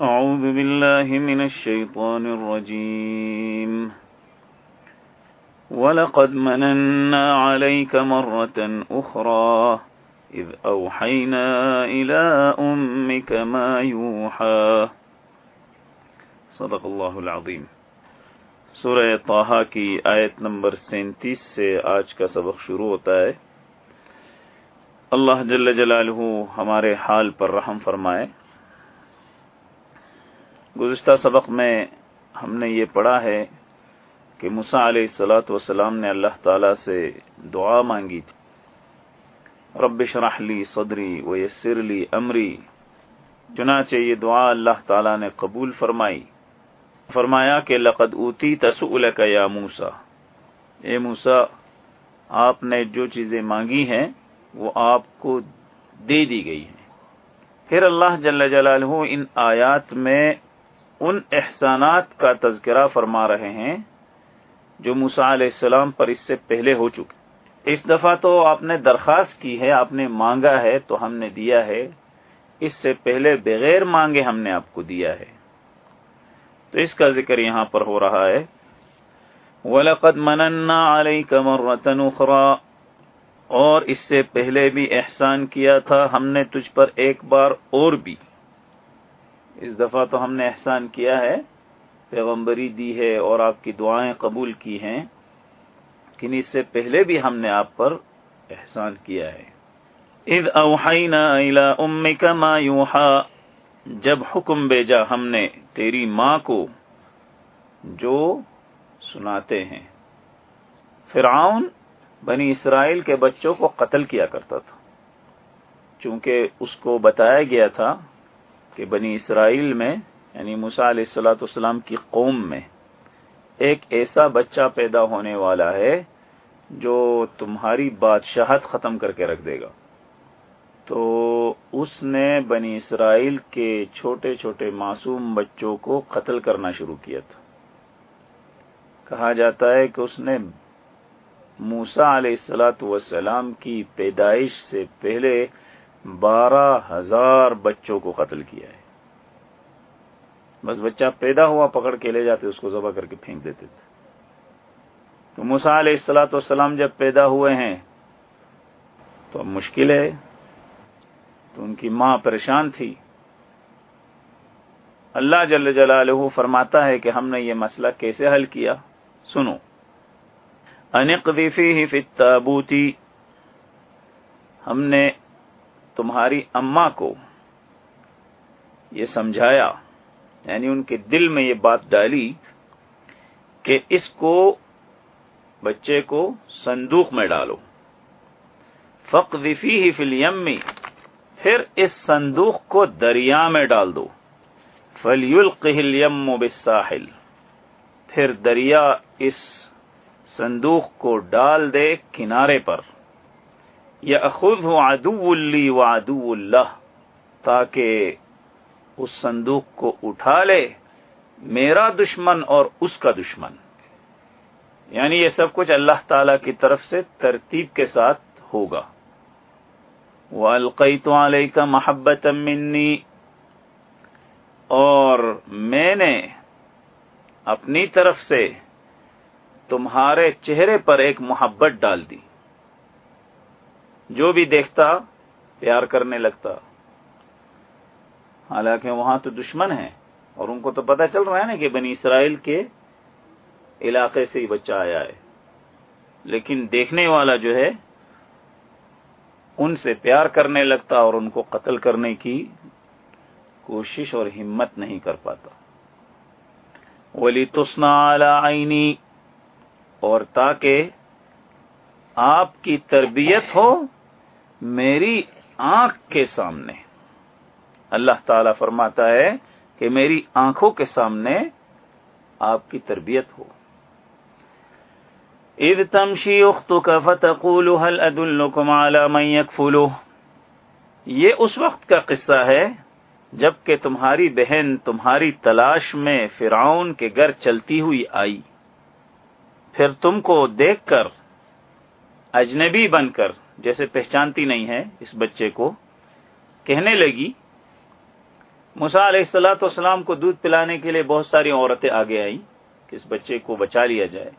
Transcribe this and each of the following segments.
أعوذ بالله من الشيطان الرجيم. ولقد مننا عليك مرة أخرى إذ أوحينا إلى أمك ما يوحى. صدق الله العظيم سورہ طه کی آیت نمبر سینتیس سے آج کا سبق شروع ہوتا ہے. اللہ جل جلالہ ہمارے حال پر رحم فرمائے. گزشتہ سبق میں ہم نے یہ پڑھا ہے کہ مسا علیہ السلاۃ وسلام نے اللہ تعالی سے دعا مانگی تھی۔ رب شرح لی صدری و یسر لی امری۔ چنانچہ یہ دعا اللہ تعالی نے قبول فرمائی۔ فرمایا کہ لقد اوتی تسول کا یا موسا اے موسا آپ نے جو چیزیں مانگی ہیں، وہ آپ کو دے دی گئی ہیں۔ پھر اللہ جل جلالہ ان آیات میں ان احسانات کا تذکرہ فرما رہے ہیں جو موسا علیہ السلام پر اس سے پہلے ہو چکے اس دفعہ تو آپ نے درخواست کی ہے، آپ نے مانگا ہے تو ہم نے دیا ہے۔ اس سے پہلے بغیر مانگے ہم نے آپ کو دیا ہے۔ تو اس کا ذکر یہاں پر ہو رہا ہے۔ وَلَقَدْ مَنَنَّا عَلَيْكَ مَرَّةً أُخْرَى۔ اور اس سے پہلے بھی احسان کیا تھا، ہم نے تجھ پر ایک بار اور بھی۔ اس دفعہ تو ہم نے احسان کیا ہے، پیغمبری دی ہے اور آپ کی دعائیں قبول کی ہیں، لیکن اس سے پہلے بھی ہم نے آپ پر احسان کیا ہے۔ اذ اوحینا الى امک ما یوحا، جب حکم بھیجا ہم نے تیری ماں کو، جو سناتے ہیں۔ فرعون بنی اسرائیل کے بچوں کو قتل کیا کرتا تھا، چونکہ اس کو بتایا گیا تھا کہ بنی اسرائیل میں یعنی مسا علیہ السلاۃ والسلام کی قوم میں ایک ایسا بچہ پیدا ہونے والا ہے جو تمہاری بادشاہت ختم کر کے رکھ دے گا۔ تو اس نے بنی اسرائیل کے چھوٹے چھوٹے معصوم بچوں کو قتل کرنا شروع کیا تھا۔ کہا جاتا ہے کہ اس نے موسا علیہ السلاۃ وسلام کی پیدائش سے پہلے بارہ ہزار بچوں کو قتل کیا ہے۔ بس بچہ پیدا ہوا، پکڑ کے لے جاتے، اس کو ذبح کر کے پھینک دیتے تھے۔ تو موسا علیہ السلاۃ والسلام جب پیدا ہوئے ہیں، تو اب مشکل ہے۔ تو ان کی ماں پریشان تھی۔ اللہ جل جلالہ فرماتا ہے کہ ہم نے یہ مسئلہ کیسے حل کیا؟ سنو۔ انقی فتابوتی ہم نے تمہاری اما کو یہ سمجھایا یعنی ان کے دل میں یہ بات ڈالی کہ اس کو، بچے کو صندوق میں ڈالو۔ فق وفی ہی فلیم پھر اس صندوق کو دریا میں ڈال دو۔ فلیل قہلیم بالساحل، پھر دریا اس صندوق کو ڈال دے کنارے پر۔ یا خود ہو ادو اللی و ادو اللہ، تاکہ اس صندوق کو اٹھا لے میرا دشمن اور اس کا دشمن۔ یعنی یہ سب کچھ اللہ تعالی کی طرف سے ترتیب کے ساتھ ہوگا۔ والقیت علیک محبت منی اور میں نے اپنی طرف سے تمہارے چہرے پر ایک محبت ڈال دی۔ جو بھی دیکھتا، پیار کرنے لگتا۔ حالانکہ وہاں تو دشمن ہیں، اور ان کو تو پتہ چل رہا ہے نا کہ بنی اسرائیل کے علاقے سے ہی بچہ آیا ہے۔ لیکن دیکھنے والا جو ہے، ان سے پیار کرنے لگتا اور ان کو قتل کرنے کی کوشش اور ہمت نہیں کر پاتا۔ ولی تسنا عینی، اور تاکہ آپ کی تربیت ہو میری آنکھ کے سامنے۔ اللہ تعالی فرماتا ہے کہ میری آنکھوں کے سامنے آپ کی تربیت ہو۔ اذ تمشی اختك فتقول هل ادلكم على من يكفله۔ یہ اس وقت کا قصہ ہے جبکہ تمہاری بہن تمہاری تلاش میں فرعون کے گھر چلتی ہوئی آئی۔ پھر تم کو دیکھ کر اجنبی بن کر جیسے پہچانتی نہیں ہے اس بچے کو، کہنے لگی مسا علیہ السلاۃ والسلام کو دودھ پلانے کے لیے بہت ساری عورتیں آگے آئیں کہ اس بچے کو بچا لیا جائے۔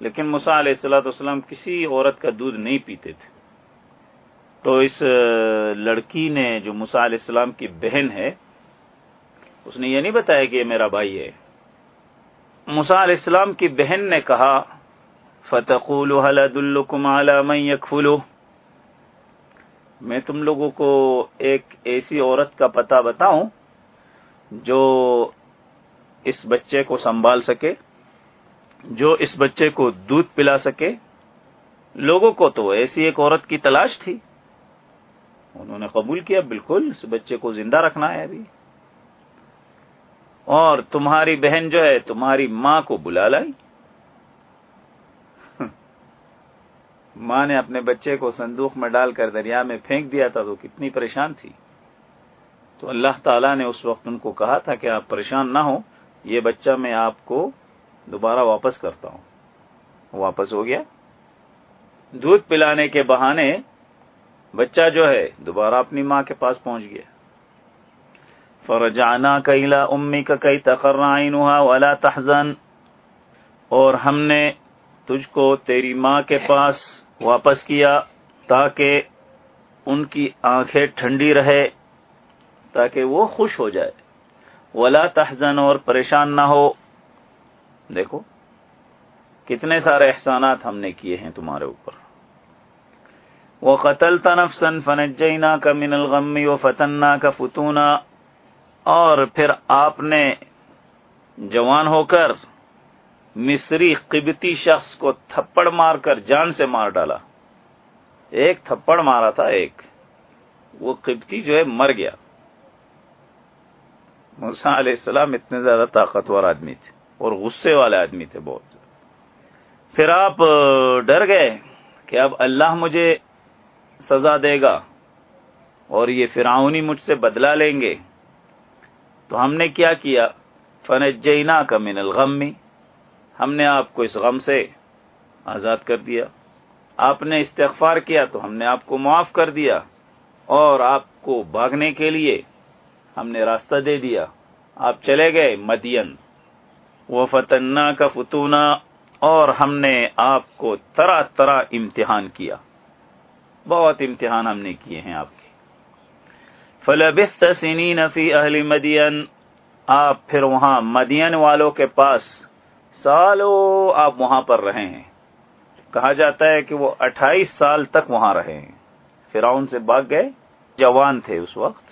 لیکن مسا علیہ السلاۃ والسلام کسی عورت کا دودھ نہیں پیتے تھے۔ تو اس لڑکی نے جو مسا علیہ السلام کی بہن ہے، اس نے یہ نہیں بتایا کہ یہ میرا بھائی ہے۔ مسا علیہ السلام کی بہن نے کہا، فتقول حلد الکم علام یکفلو میں تم لوگوں کو ایک ایسی عورت کا پتہ بتاؤں جو اس بچے کو سنبھال سکے، جو اس بچے کو دودھ پلا سکے۔ لوگوں کو تو ایسی ایک عورت کی تلاش تھی۔ انہوں نے قبول کیا، بالکل، اس بچے کو زندہ رکھنا ہے ابھی۔ اور تمہاری بہن جو ہے، تمہاری ماں کو بلا لائی۔ ماں نے اپنے بچے کو صندوق میں ڈال کر دریا میں پھینک دیا تھا تو کتنی پریشان تھی۔ تو اللہ تعالیٰ نے اس وقت ان کو کہا تھا کہ آپ پریشان نہ ہو یہ بچہ میں آپ کو دوبارہ واپس کرتا ہوں۔ واپس ہو گیا۔ دودھ پلانے کے بہانے بچہ جو ہے دوبارہ اپنی ماں کے پاس پہنچ گیا۔ فرجانا کیلا امی کا کئی تقرر ولا تحزن۔ اور ہم نے تجھ کو تیری ماں کے پاس واپس کیا تاکہ ان کی آنکھیں ٹھنڈی رہے، تاکہ وہ خوش ہو جائے۔ ولا تحزن، اور پریشان نہ ہو۔ دیکھو، کتنے سارے احسانات ہم نے کیے ہیں تمہارے اوپر۔ وہ قتل تنفسن فنجینا کا من الغمی و فتنا کا فتونا۔ اور پھر آپ نے جوان ہو کر مصری قبتی شخص کو تھپڑ مار کر جان سے مار ڈالا۔ ایک تھپڑ مارا تھا، ایک۔ وہ قبتی جو ہے، مر گیا۔ موسا علیہ السلام اتنے زیادہ طاقتور آدمی تھے اور غصے والے آدمی تھے بہت۔ پھر آپ ڈر گئے کہ اب اللہ مجھے سزا دے گا اور یہ فرعونی مجھ سے بدلا لیں گے۔ تو ہم نے کیا کیا؟ فن جینا کا من الغم۔ ہم نے آپ کو اس غم سے آزاد کر دیا۔ آپ نے استغفار کیا تو ہم نے آپ کو معاف کر دیا۔ اور آپ کو بھاگنے کے لیے ہم نے راستہ دے دیا۔ آپ چلے گئے مدین۔ وہ فتنا کا فتونا۔ اور ہم نے آپ کو طرح طرح امتحان کیا۔ بہت امتحان ہم نے کیے ہیں آپ کے۔ فلبست سنین فی اہل مدین آپ پھر وہاں مدین والوں کے پاس سالو آپ وہاں پر رہے ہیں کہا جاتا ہے کہ وہ اٹھائیس سال تک وہاں رہے ہیں فراؤن سے بھاگ گئے، جوان تھے اس وقت۔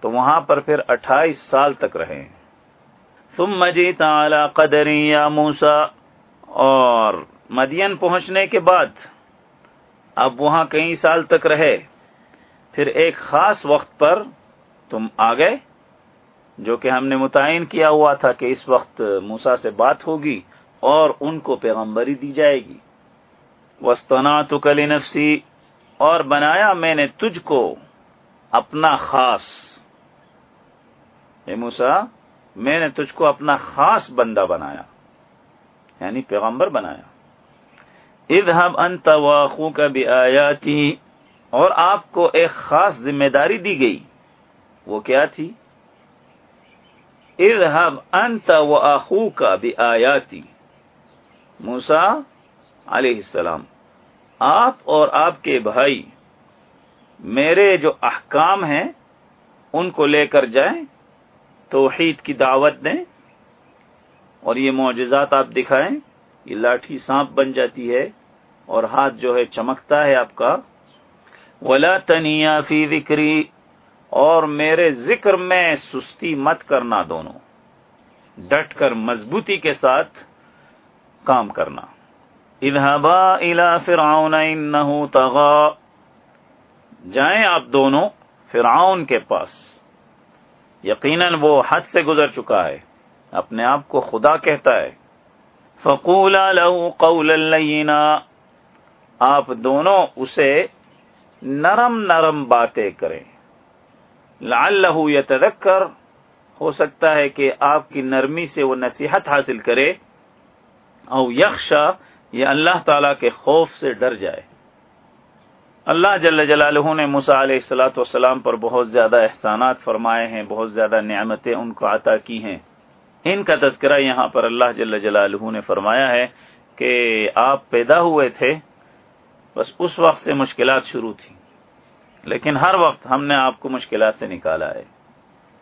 تو وہاں پر پھر اٹھائیس سال تک رہے تم مجی تعلی قدری یا موسا اور مدین پہنچنے کے بعد اب وہاں کئی سال تک رہے۔ پھر ایک خاص وقت پر تم آ گئے۔ جو کہ ہم نے متعین کیا ہوا تھا کہ اس وقت موسا سے بات ہوگی اور ان کو پیغمبری دی جائے گی۔ وسطنا تو کلی نفسی اور بنایا میں نے تجھ کو اپنا خاص۔ اے موسا میں نے تجھ کو اپنا خاص بندہ بنایا یعنی پیغمبر بنایا۔ اذهب انت واخوك بآياتي، اور آپ کو ایک خاص ذمہ داری دی گئی۔ وہ کیا تھی؟ اذهب انت واخوك بآياتي موسا علیہ السلام، آپ اور آپ کے بھائی، میرے جو احکام ہیں، ان کو لے کر جائیں، توحید کی دعوت دیں، اور یہ معجزات آپ دکھائیں، یہ لاٹھی سانپ بن جاتی ہے، اور ہاتھ جو ہے چمکتا ہے آپ کا۔ ولا تنیا فی ذکری اور میرے ذکر میں سستی مت کرنا دونوں۔ ڈٹ کر مضبوطی کے ساتھ کام کرنا۔ اذهبا الى فرعون انه طغى جائیں آپ دونوں فرعون کے پاس۔ یقیناً وہ حد سے گزر چکا ہے۔ اپنے آپ کو خدا کہتا ہے۔ فقولا له قولا لینا۔ آپ دونوں اسے نرم نرم باتیں کریں۔ لعلہ یتذکر، ہو سکتا ہے کہ آپ کی نرمی سے وہ نصیحت حاصل کرے، او یخشا، یہ اللہ تعالی کے خوف سے ڈر جائے۔ اللہ جل جلالہ نے مسا علیہ السلاۃ والسلام پر بہت زیادہ احسانات فرمائے ہیں، بہت زیادہ نعمتیں ان کو عطا کی ہیں۔ ان کا تذکرہ یہاں پر اللہ جل جلالہ نے فرمایا ہے کہ آپ پیدا ہوئے تھے، بس اس وقت سے مشکلات شروع تھی لیکن ہر وقت ہم نے آپ کو مشکلات سے نکالا ہے۔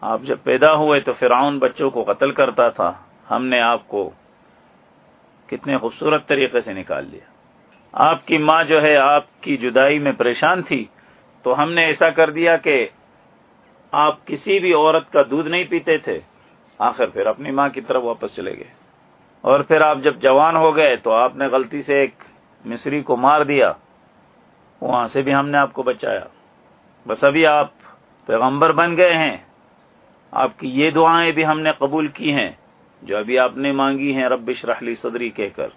آپ جب پیدا ہوئے تو فرعون بچوں کو قتل کرتا تھا۔ ہم نے آپ کو کتنے خوبصورت طریقے سے نکال لیا۔ آپ کی ماں جو ہے، آپ کی جدائی میں پریشان تھی۔ تو ہم نے ایسا کر دیا کہ آپ کسی بھی عورت کا دودھ نہیں پیتے تھے۔ آخر پھر اپنی ماں کی طرف واپس چلے گئے۔ اور پھر آپ جب جوان ہو گئے تو آپ نے غلطی سے ایک مصری کو مار دیا۔ وہاں سے بھی ہم نے آپ کو بچایا۔ بس ابھی آپ پیغمبر بن گئے ہیں۔ آپ کی یہ دعائیں بھی ہم نے قبول کی ہیں۔ جو ابھی آپ نے مانگی ہیں، رب رحلی صدری کہہ کر۔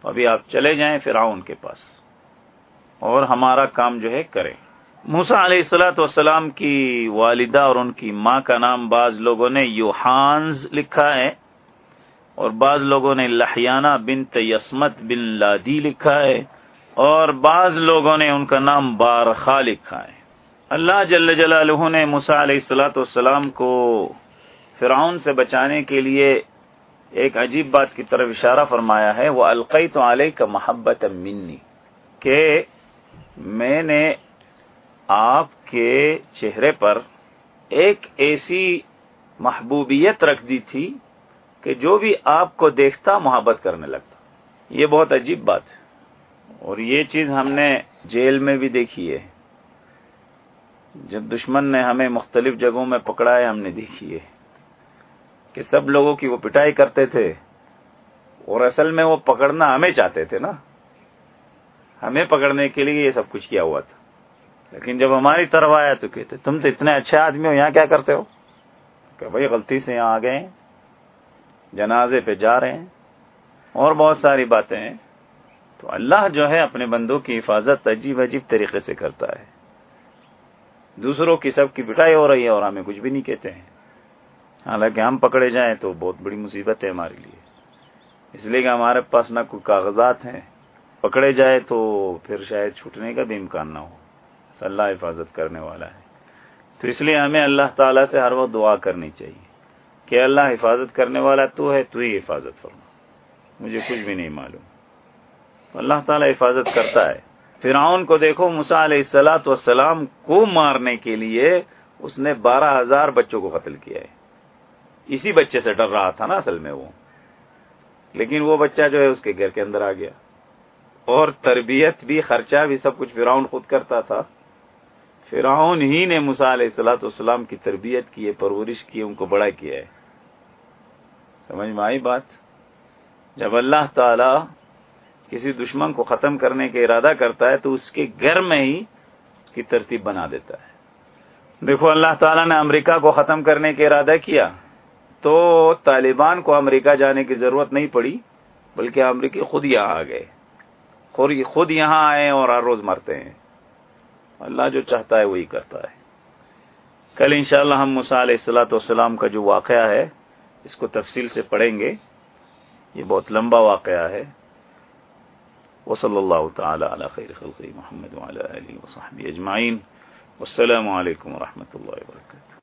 تو ابھی آپ چلے جائیں فرعون کے پاس۔ اور ہمارا کام جو ہے کریں۔ موسا علیہ السلاۃ والسلام کی والدہ اور ان کی ماں کا نام بعض لوگوں نے یوہانز لکھا ہے۔ اور بعض لوگوں نے لہیانہ بن تیسمت بن لادی لکھا ہے۔ اور بعض لوگوں نے ان کا نام بارخا لکھا ہے۔ اللہ جل جلالہ نے مسا علیہ السلاۃ والسلام کو فرعون سے بچانے کے لیے ایک عجیب بات کی طرف اشارہ فرمایا ہے، وہ القی تو علیہ کا محبت منی، کہ میں نے آپ کے چہرے پر ایک ایسی محبوبیت رکھ دی تھی کہ جو بھی آپ کو دیکھتا محبت کرنے لگتا۔ یہ بہت عجیب بات ہے۔ اور یہ چیز ہم نے جیل میں بھی دیکھی ہے۔ جب دشمن نے ہمیں مختلف جگہوں میں پکڑا ہے، ہم نے دیکھی ہے کہ سب لوگوں کی وہ پٹائی کرتے تھے اور اصل میں وہ پکڑنا ہمیں چاہتے تھے نا۔ ہمیں پکڑنے کے لیے یہ سب کچھ کیا ہوا تھا۔ لیکن جب ہماری طرف آیا تو کہتے، تم تو اتنے اچھے آدمی ہو، یہاں کیا کرتے ہو؟ کہ بھائی، غلطی سے یہاں آ گئے جنازے پہ جا رہے ہیں، اور بہت ساری باتیں ہیں۔ تو اللہ جو ہے اپنے بندوں کی حفاظت عجیب عجیب طریقے سے کرتا ہے۔ دوسروں کی سب کی پٹائی ہو رہی ہے اور ہمیں کچھ بھی نہیں کہتے ہیں۔ حالانکہ ہم پکڑے جائیں تو بہت بڑی مصیبت ہے ہمارے لیے۔ اس لیے کہ ہمارے پاس نہ کوئی کاغذات ہیں۔ پکڑے جائے تو پھر شاید چھوٹنے کا بھی امکان نہ ہو۔ اللہ حفاظت کرنے والا ہے۔ تو اس لیے ہمیں اللہ تعالیٰ سے ہر وقت دعا کرنی چاہیے کہ اللہ حفاظت کرنے والا تو ہے، تو ہی حفاظت فرما۔ مجھے کچھ بھی نہیں معلوم۔ اللہ تعالیٰ حفاظت کرتا ہے۔ فرعون کو دیکھو مسا علیہ السلاۃ والسلام کو مارنے کے لیے اس نے بارہ ہزار بچوں کو قتل کیا ہے۔ اسی بچے سے ڈر رہا تھا نا اصل میں وہ۔ لیکن وہ بچہ جو ہے، اس کے گھر کے اندر آ گیا۔ اور تربیت بھی، خرچہ بھی، سب کچھ فراؤن خود کرتا تھا۔ فراؤن ہی نے مسا علیہ السلاۃ والسلام کی تربیت کی ہے، پرورش کی ان کو بڑا کیا ہے۔ سمجھ میں آئی بات؟ جب اللہ تعالی کسی دشمن کو ختم کرنے کا ارادہ کرتا ہے تو اس کے گھر میں ہی کی ترتیب بنا دیتا ہے۔ دیکھو، اللہ تعالیٰ نے امریکہ کو ختم کرنے کا ارادہ کیا تو طالبان کو امریکہ جانے کی ضرورت نہیں پڑی، بلکہ امریکی خود یہاں آ گئے۔ خود یہاں آئے اور ہر روز مرتے ہیں۔ اللہ جو چاہتا ہے وہی کرتا ہے۔ کل انشاءاللہ ہم مسا علیہ السلاۃ والسلام کا جو واقعہ ہے، اس کو تفصیل سے پڑھیں گے۔ یہ بہت لمبا واقعہ ہے۔ وصلی اللہ تعالی علی خیر خلقی محمد وعلی آلہ وصحبہ اجمعین والسلام علیکم ورحمۃ اللہ وبرکاتہ